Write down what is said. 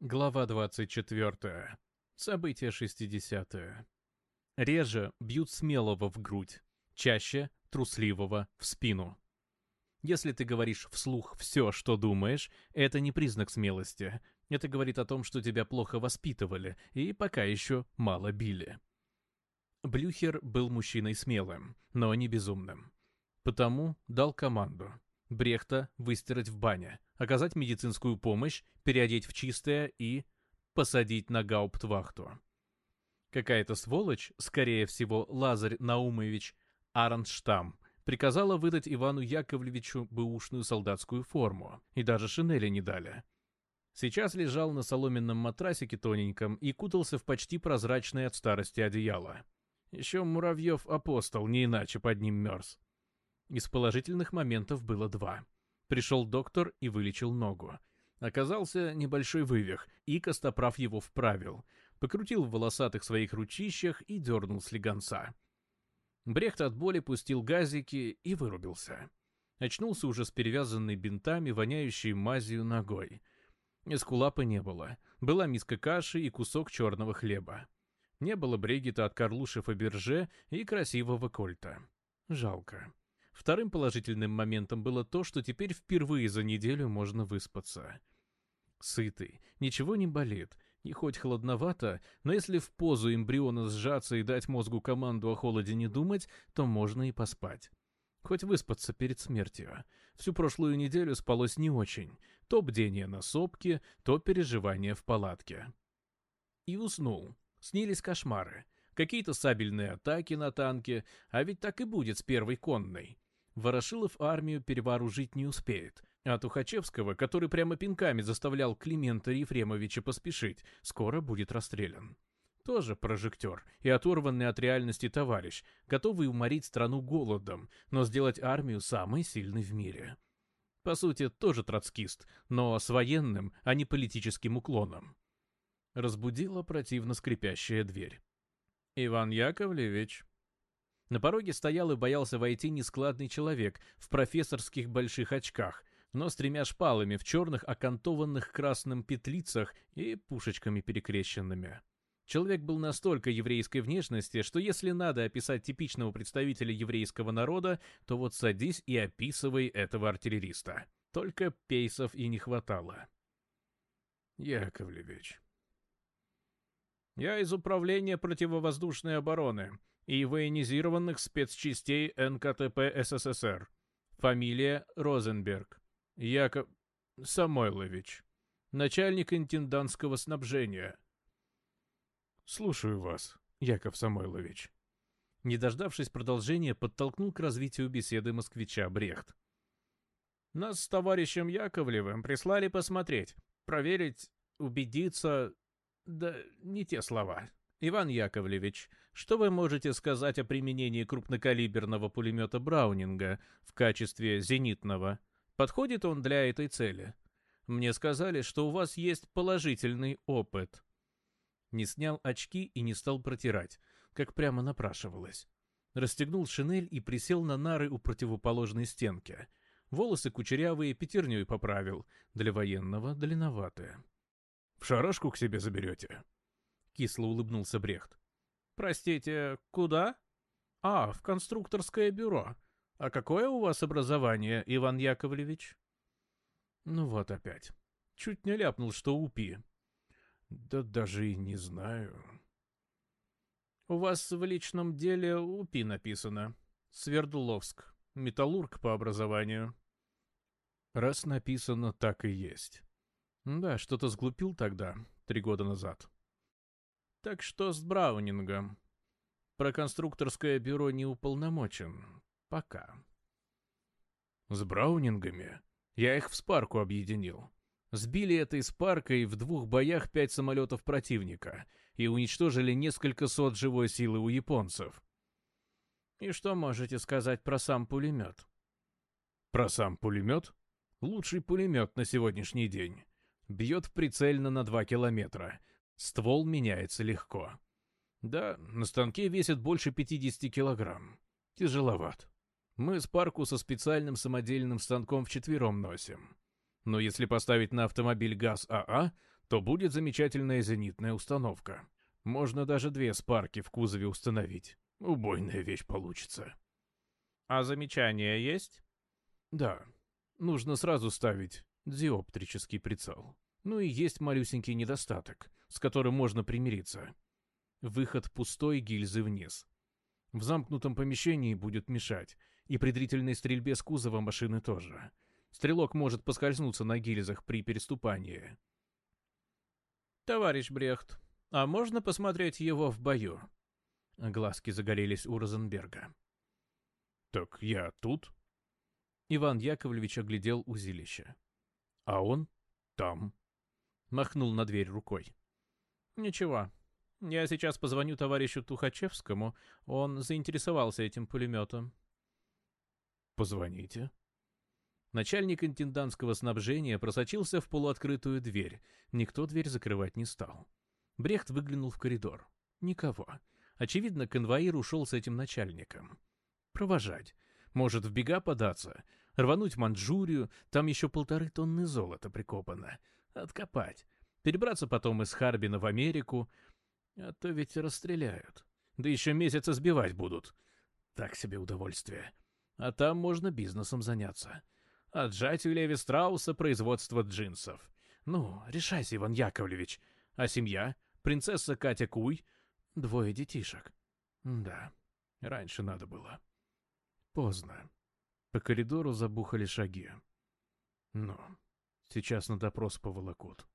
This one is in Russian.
Глава 24. События 60-е. Реже бьют смелого в грудь, чаще трусливого в спину. Если ты говоришь вслух все, что думаешь, это не признак смелости. Это говорит о том, что тебя плохо воспитывали и пока еще мало били. Блюхер был мужчиной смелым, но не безумным. Потому дал команду Брехта выстирать в бане — оказать медицинскую помощь, переодеть в чистое и посадить на гауптвахту. Какая-то сволочь, скорее всего, Лазарь Наумович Аранштам, приказала выдать Ивану Яковлевичу бэушную солдатскую форму, и даже шинели не дали. Сейчас лежал на соломенном матрасике тоненьком и кутался в почти прозрачное от старости одеяло. Еще Муравьев-апостол не иначе под ним мерз. Из положительных моментов было два. Пришел доктор и вылечил ногу. Оказался небольшой вывих, и Костоправ его вправил. Покрутил в волосатых своих ручищах и дернул с легонца. Брехт от боли пустил газики и вырубился. Очнулся уже с перевязанной бинтами, воняющей мазью ногой. Эскулапа не было. Была миска каши и кусок черного хлеба. Не было Бригита от Карлуши Фаберже и красивого кольта. Жалко. Вторым положительным моментом было то, что теперь впервые за неделю можно выспаться. Сытый, ничего не болит, не хоть холодновато, но если в позу эмбриона сжаться и дать мозгу команду о холоде не думать, то можно и поспать. Хоть выспаться перед смертью. Всю прошлую неделю спалось не очень. То бдение на сопке, то переживание в палатке. И уснул. Снились кошмары. Какие-то сабельные атаки на танке, а ведь так и будет с первой конной. Ворошилов армию перевооружить не успеет. А Тухачевского, который прямо пинками заставлял Климента Ефремовича поспешить, скоро будет расстрелян. Тоже прожектор и оторванный от реальности товарищ, готовый уморить страну голодом, но сделать армию самой сильной в мире. По сути, тоже троцкист, но с военным, а не политическим уклоном. Разбудила противно скрипящая дверь. «Иван Яковлевич», на пороге стоял и боялся войти нескладный человек в профессорских больших очках, но с тремя шпалами в черных окантованных красным петлицах и пушечками перекрещенными. Человек был настолько еврейской внешности, что если надо описать типичного представителя еврейского народа, то вот садись и описывай этого артиллериста. Только пейсов и не хватало. Яковлевич. Я из управления противовоздушной обороны и военизированных спецчастей НКТП СССР. Фамилия Розенберг. Яков Самойлович. Начальник интендантского снабжения. Слушаю вас, Яков Самойлович. Не дождавшись продолжения, подтолкнул к развитию беседы москвича Брехт. Нас с товарищем Яковлевым прислали посмотреть, проверить, убедиться... Да не те слова. Иван Яковлевич, что вы можете сказать о применении крупнокалиберного пулемета Браунинга в качестве зенитного? Подходит он для этой цели? Мне сказали, что у вас есть положительный опыт. Не снял очки и не стал протирать, как прямо напрашивалось. Расстегнул шинель и присел на нары у противоположной стенки. Волосы кучерявые пятерней поправил, для военного длинноватые. «В шарашку к себе заберете?» кисло улыбнулся Брехт. «Простите, куда?» «А, в конструкторское бюро. А какое у вас образование, Иван Яковлевич?» «Ну вот опять. Чуть не ляпнул, что упи». «Да даже и не знаю». «У вас в личном деле УПИ написано. Свердловск. Металлург по образованию». «Раз написано, так и есть». «Да, что-то сглупил тогда, три года назад». Так что с Браунингом. Проконструкторское бюро не уполномочен. Пока. С Браунингами? Я их в спарку объединил. Сбили этой спаркой в двух боях пять самолетов противника и уничтожили несколько сот живой силы у японцев. И что можете сказать про сам пулемет? Про сам пулемет? Лучший пулемет на сегодняшний день. Бьет прицельно на два километра, Ствол меняется легко. Да, на станке весит больше 50 килограмм. Тяжеловат. Мы с парку со специальным самодельным станком вчетвером носим. Но если поставить на автомобиль ГАЗ АА, то будет замечательная зенитная установка. Можно даже две спарки в кузове установить. Убойная вещь получится. А замечания есть? Да. Нужно сразу ставить диоптрический прицел. Ну и есть малюсенький недостаток, с которым можно примириться. Выход пустой гильзы вниз. В замкнутом помещении будет мешать, и при длительной стрельбе с кузова машины тоже. Стрелок может поскользнуться на гильзах при переступании. «Товарищ Брехт, а можно посмотреть его в бою?» Глазки загорелись у Розенберга. «Так я тут?» Иван Яковлевич оглядел узилище. «А он там». — махнул на дверь рукой. «Ничего. Я сейчас позвоню товарищу Тухачевскому. Он заинтересовался этим пулеметом». «Позвоните». Начальник интендантского снабжения просочился в полуоткрытую дверь. Никто дверь закрывать не стал. Брехт выглянул в коридор. Никого. Очевидно, конвоир ушел с этим начальником. Провожать. Может, в бега податься? Рвануть Манчжурию? Там еще полторы тонны золота прикопано откопать, перебраться потом из Харбина в Америку, а то ведь расстреляют. Да еще месяца сбивать будут. Так себе удовольствие. А там можно бизнесом заняться. Отжать у Леви Страуса производство джинсов. Ну, решайся, Иван Яковлевич. А семья? Принцесса Катя Куй? Двое детишек. Да, раньше надо было. Поздно. По коридору забухали шаги. Ну... Сейчас на допрос поволокут.